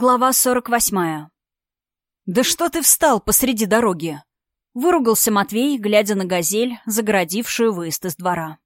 Глава сорок восьмая. «Да что ты встал посреди дороги?» Выругался Матвей, глядя на газель, загородившую выезд из двора.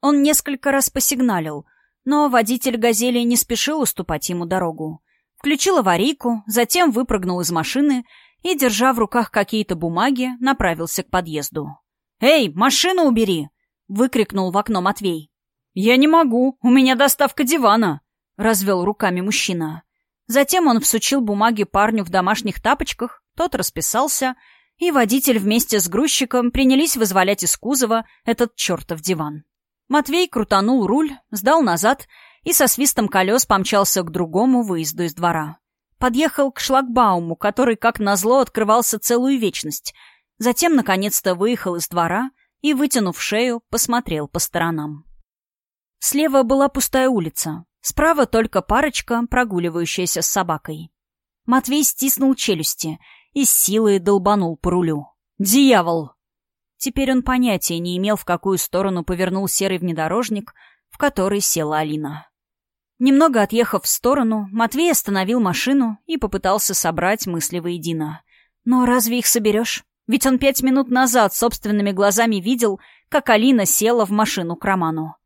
Он несколько раз посигналил, но водитель газели не спешил уступать ему дорогу. Включил аварийку, затем выпрыгнул из машины и, держа в руках какие-то бумаги, направился к подъезду. «Эй, машину убери!» — выкрикнул в окно Матвей. «Я не могу, у меня доставка дивана!» — развел руками мужчина. Затем он всучил бумаги парню в домашних тапочках, тот расписался, и водитель вместе с грузчиком принялись вызволять из кузова этот чертов диван. Матвей крутанул руль, сдал назад и со свистом колес помчался к другому выезду из двора. Подъехал к шлагбауму, который, как назло, открывался целую вечность. Затем, наконец-то, выехал из двора и, вытянув шею, посмотрел по сторонам. Слева была пустая улица. Справа только парочка, прогуливающаяся с собакой. Матвей стиснул челюсти и с силой долбанул по рулю. «Дьявол!» Теперь он понятия не имел, в какую сторону повернул серый внедорожник, в который села Алина. Немного отъехав в сторону, Матвей остановил машину и попытался собрать мысли воедино. Но разве их соберешь? Ведь он пять минут назад собственными глазами видел, как Алина села в машину к Роману.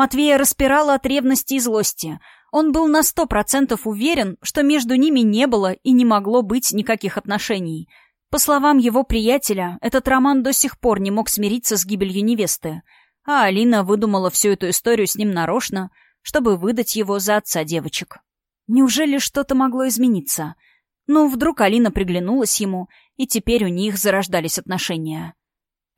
Матвея распирало от ревности и злости. Он был на сто процентов уверен, что между ними не было и не могло быть никаких отношений. По словам его приятеля, этот роман до сих пор не мог смириться с гибелью невесты, а Алина выдумала всю эту историю с ним нарочно, чтобы выдать его за отца девочек. Неужели что-то могло измениться? Ну, вдруг Алина приглянулась ему, и теперь у них зарождались отношения.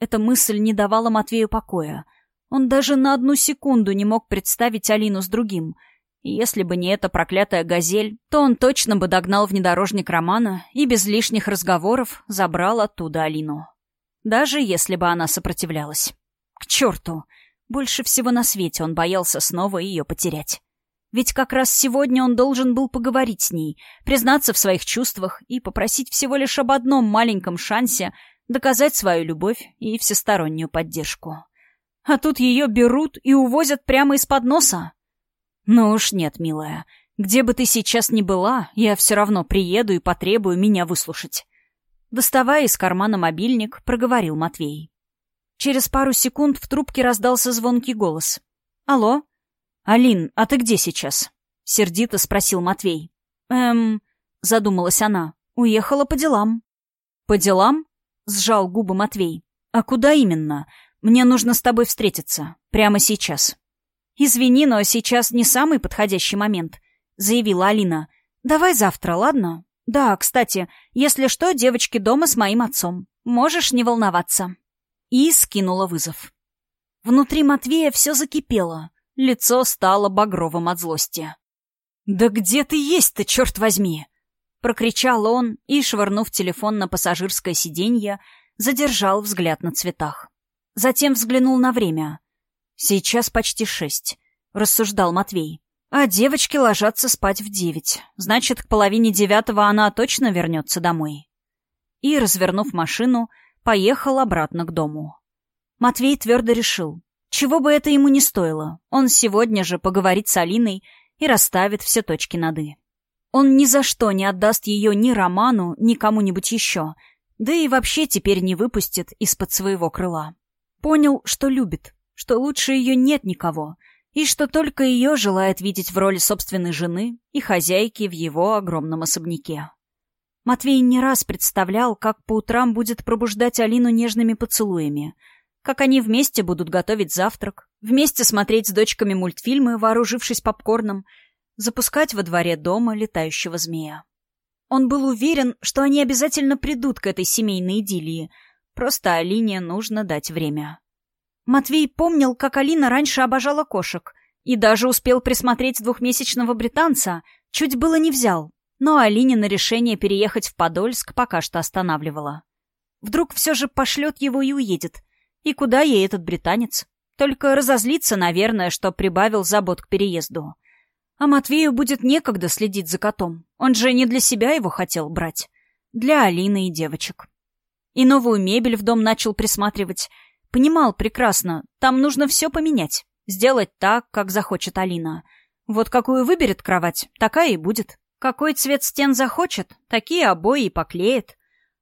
Эта мысль не давала Матвею покоя — он даже на одну секунду не мог представить Алину с другим. И если бы не эта проклятая газель, то он точно бы догнал внедорожник Романа и без лишних разговоров забрал оттуда Алину. Даже если бы она сопротивлялась. К черту! Больше всего на свете он боялся снова ее потерять. Ведь как раз сегодня он должен был поговорить с ней, признаться в своих чувствах и попросить всего лишь об одном маленьком шансе доказать свою любовь и всестороннюю поддержку. А тут ее берут и увозят прямо из-под носа. Ну уж нет, милая. Где бы ты сейчас ни была, я все равно приеду и потребую меня выслушать. Доставая из кармана мобильник, проговорил Матвей. Через пару секунд в трубке раздался звонкий голос. «Алло?» «Алин, а ты где сейчас?» — сердито спросил Матвей. «Эм...» — задумалась она. «Уехала по делам». «По делам?» — сжал губы Матвей. «А куда именно? Мне нужно с тобой встретиться. Прямо сейчас». «Извини, но сейчас не самый подходящий момент», — заявила Алина. «Давай завтра, ладно? Да, кстати, если что, девочки дома с моим отцом. Можешь не волноваться». И скинула вызов. Внутри Матвея все закипело. Лицо стало багровым от злости. «Да где ты есть-то, черт возьми!» Прокричал он и, швырнув телефон на пассажирское сиденье, задержал взгляд на цветах. Затем взглянул на время. «Сейчас почти шесть», — рассуждал Матвей. «А девочки ложатся спать в девять. Значит, к половине девятого она точно вернется домой». И, развернув машину, поехал обратно к дому. Матвей твердо решил, чего бы это ему не стоило, он сегодня же поговорит с Алиной и расставит все точки над «и». Он ни за что не отдаст ее ни Роману, ни кому-нибудь еще, да и вообще теперь не выпустит из-под своего крыла. Понял, что любит, что лучше ее нет никого, и что только ее желает видеть в роли собственной жены и хозяйки в его огромном особняке. Матвей не раз представлял, как по утрам будет пробуждать Алину нежными поцелуями, как они вместе будут готовить завтрак, вместе смотреть с дочками мультфильмы, вооружившись попкорном, запускать во дворе дома летающего змея. Он был уверен, что они обязательно придут к этой семейной идиллии — Просто Алине нужно дать время. Матвей помнил, как Алина раньше обожала кошек и даже успел присмотреть двухмесячного британца, чуть было не взял. Но Алине на решение переехать в Подольск пока что останавливала. Вдруг все же пошлет его и уедет. И куда ей этот британец? Только разозлиться, наверное, что прибавил забот к переезду. А Матвею будет некогда следить за котом. Он же не для себя его хотел брать. Для Алины и девочек. И новую мебель в дом начал присматривать. Понимал прекрасно, там нужно все поменять. Сделать так, как захочет Алина. Вот какую выберет кровать, такая и будет. Какой цвет стен захочет, такие обои и поклеит.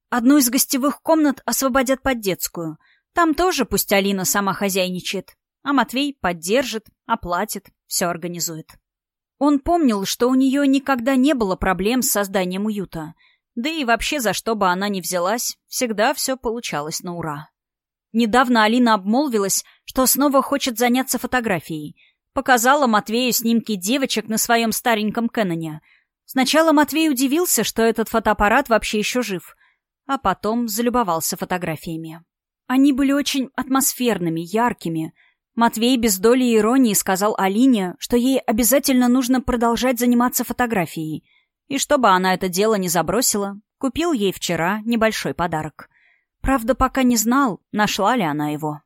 Одну из гостевых комнат освободят под детскую. Там тоже пусть Алина сама хозяйничает. А Матвей поддержит, оплатит, все организует. Он помнил, что у нее никогда не было проблем с созданием уюта. Да и вообще, за что бы она ни взялась, всегда все получалось на ура. Недавно Алина обмолвилась, что снова хочет заняться фотографией. Показала Матвею снимки девочек на своем стареньком Кэноне. Сначала Матвей удивился, что этот фотоаппарат вообще еще жив, а потом залюбовался фотографиями. Они были очень атмосферными, яркими. Матвей без доли иронии сказал Алине, что ей обязательно нужно продолжать заниматься фотографией. И чтобы она это дело не забросила, купил ей вчера небольшой подарок. Правда, пока не знал, нашла ли она его.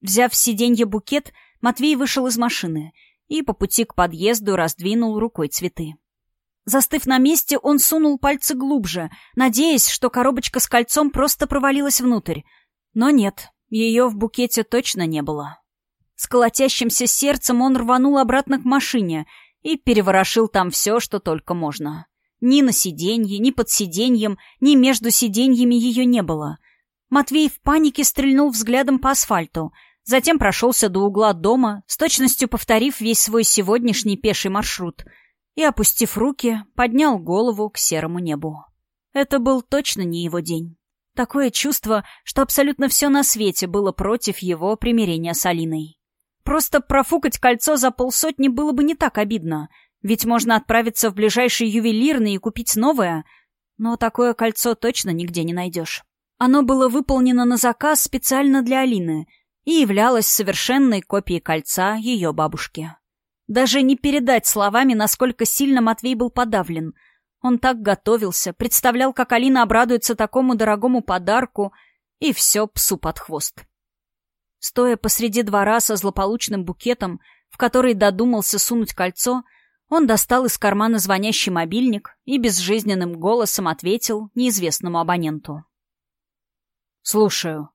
Взяв с сиденья букет, Матвей вышел из машины и по пути к подъезду раздвинул рукой цветы. Застыв на месте, он сунул пальцы глубже, надеясь, что коробочка с кольцом просто провалилась внутрь. Но нет, ее в букете точно не было. С колотящимся сердцем он рванул обратно к машине и переворошил там все, что только можно. Ни на сиденье, ни под сиденьем, ни между сиденьями ее не было. Матвей в панике стрельнул взглядом по асфальту, затем прошелся до угла дома, с точностью повторив весь свой сегодняшний пеший маршрут, и, опустив руки, поднял голову к серому небу. Это был точно не его день. Такое чувство, что абсолютно все на свете было против его примирения с Алиной. Просто профукать кольцо за полсотни было бы не так обидно — ведь можно отправиться в ближайший ювелирный и купить новое, но такое кольцо точно нигде не найдешь. Оно было выполнено на заказ специально для Алины и являлось совершенной копией кольца ее бабушки. Даже не передать словами, насколько сильно Матвей был подавлен. Он так готовился, представлял, как Алина обрадуется такому дорогому подарку, и все псу под хвост. Стоя посреди двора со злополучным букетом, в который додумался сунуть кольцо, он достал из кармана звонящий мобильник и безжизненным голосом ответил неизвестному абоненту. «Слушаю».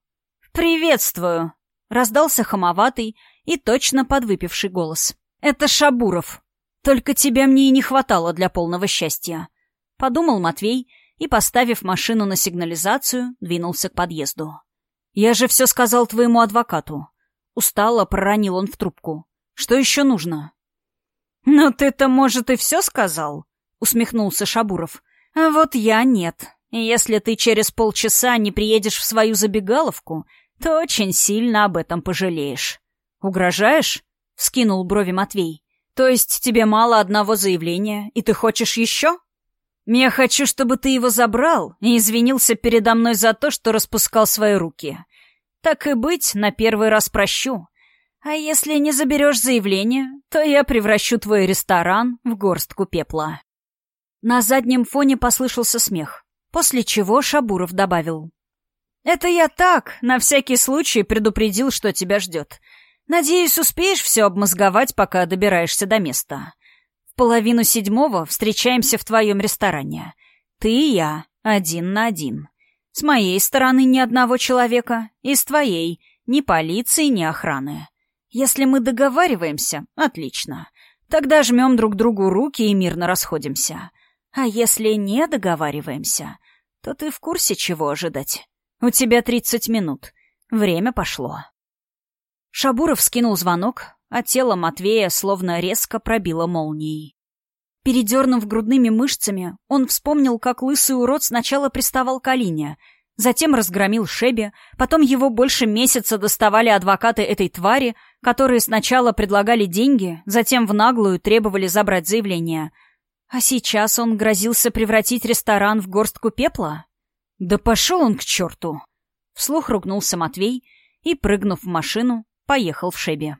«Приветствую!» — раздался хамоватый и точно подвыпивший голос. «Это Шабуров. Только тебя мне и не хватало для полного счастья», — подумал Матвей и, поставив машину на сигнализацию, двинулся к подъезду. «Я же все сказал твоему адвокату». Устало проронил он в трубку. «Что еще нужно?» «Ну ты-то, может, и все сказал?» — усмехнулся Шабуров. «А вот я нет. Если ты через полчаса не приедешь в свою забегаловку, то очень сильно об этом пожалеешь». «Угрожаешь?» — вскинул брови Матвей. «То есть тебе мало одного заявления, и ты хочешь еще?» «Я хочу, чтобы ты его забрал и извинился передо мной за то, что распускал свои руки. Так и быть, на первый раз прощу. А если не заберешь заявление, то я превращу твой ресторан в горстку пепла». На заднем фоне послышался смех, после чего Шабуров добавил. «Это я так, на всякий случай предупредил, что тебя ждет. Надеюсь, успеешь все обмозговать, пока добираешься до места. Половину седьмого встречаемся в твоем ресторане. Ты и я, один на один. С моей стороны ни одного человека, и с твоей ни полиции, ни охраны. Если мы договариваемся, отлично. Тогда жмем друг другу руки и мирно расходимся. А если не договариваемся, то ты в курсе, чего ожидать. У тебя тридцать минут. Время пошло. Шабуров скинул звонок, а тело Матвея словно резко пробило молнией. Передернув грудными мышцами, он вспомнил, как лысый урод сначала приставал к Алине, затем разгромил Шеби, потом его больше месяца доставали адвокаты этой твари, которые сначала предлагали деньги, затем в наглую требовали забрать заявление. А сейчас он грозился превратить ресторан в горстку пепла? Да пошел он к черту! Вслух ругнулся Матвей и, прыгнув в машину, поехал в Шебе.